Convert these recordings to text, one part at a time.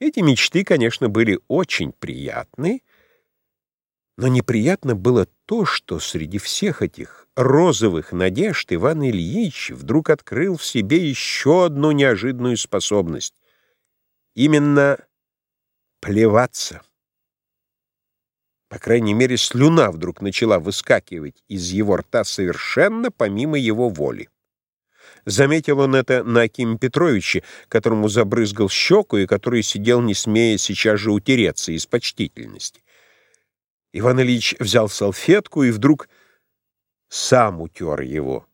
Эти мечты, конечно, были очень приятны, но неприятно было то, что среди всех этих розовых надежд Иван Ильич вдруг открыл в себе еще одну неожиданную способность. Именно плеваться. По крайней мере, слюна вдруг начала выскакивать из его рта совершенно помимо его воли. Заметил он это на Акиме Петровиче, которому забрызгал щеку и который сидел, не смея сейчас же утереться из почтительности. Иван Ильич взял салфетку и вдруг сам утер его.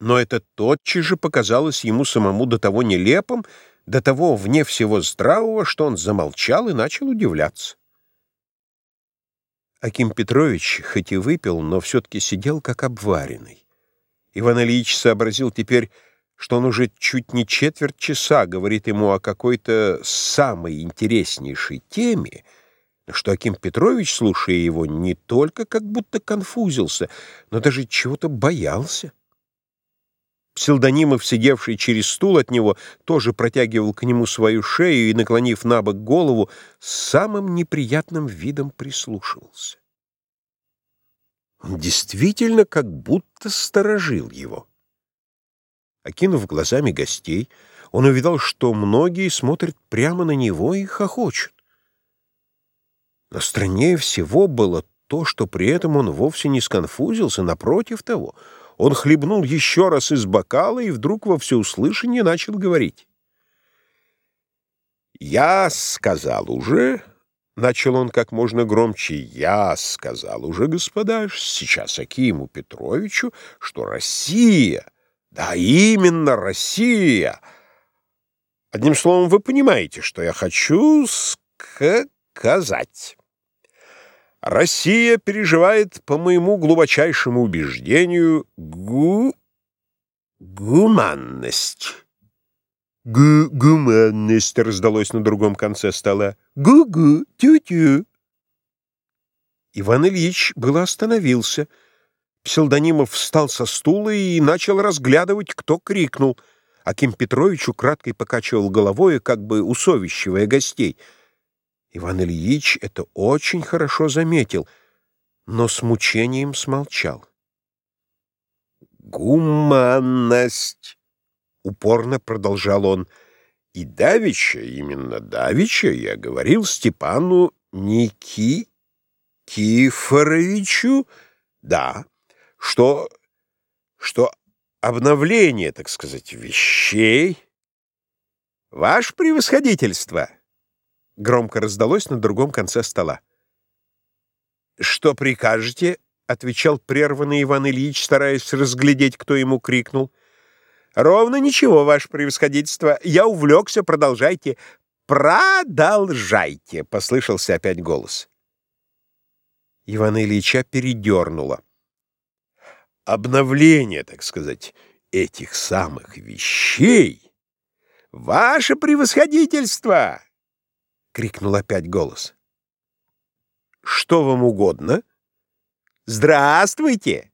Но это тотчас же показалось ему самому до того нелепым, до того вне всего здравого, что он замолчал и начал удивляться. Аким Петрович хоть и выпил, но все-таки сидел как обваренный. Иван Ильич сообразил теперь, что он уже чуть не четверть часа говорит ему о какой-то самой интереснейшей теме, что Аким Петрович, слушая его, не только как будто конфузился, но даже чего-то боялся. Псилдонимов, сидевший через стул от него, тоже протягивал к нему свою шею и, наклонив на бок голову, с самым неприятным видом прислушивался. Он действительно как будто сторожил его. Окинув глазами гостей, он увидал, что многие смотрят прямо на него и хохочут. Но страннее всего было то, что при этом он вовсе не сконфузился, напротив того, он хлебнул еще раз из бокала и вдруг во всеуслышание начал говорить. «Я сказал уже, — начал он как можно громче, — я сказал уже, господа, сейчас Акиму Петровичу, что Россия, да именно Россия. Одним словом, вы понимаете, что я хочу сказать. Россия переживает, по моему глубочайшему убеждению, гу... гуманность. «Гу «Гуманность» раздалось на другом конце стола. «Гу-гу, тю-тю». Иван Ильич было остановился. Псилдонимов встал со стула и начал разглядывать, кто крикнул. Аким Петрович украдкой покачивал головой, как бы усовещивая гостей. Иван Ильич это очень хорошо заметил, но с мучением смолчал. «Гуманность!» — упорно продолжал он. «И давеча, именно давеча, я говорил Степану Ники Кифоровичу, да, что, что обновление, так сказать, вещей... Ваше превосходительство!» Громко раздалось на другом конце стола. «Что прикажете?» — отвечал прерванный Иван Ильич, стараясь разглядеть, кто ему крикнул. «Ровно ничего, ваше превосходительство. Я увлекся, продолжайте». «Продолжайте!» — послышался опять голос. Ивана Ильича передернуло. Обновление, так сказать, этих самых вещей. «Ваше превосходительство!» — крикнул опять голос. «Что вам угодно?» «Здравствуйте!»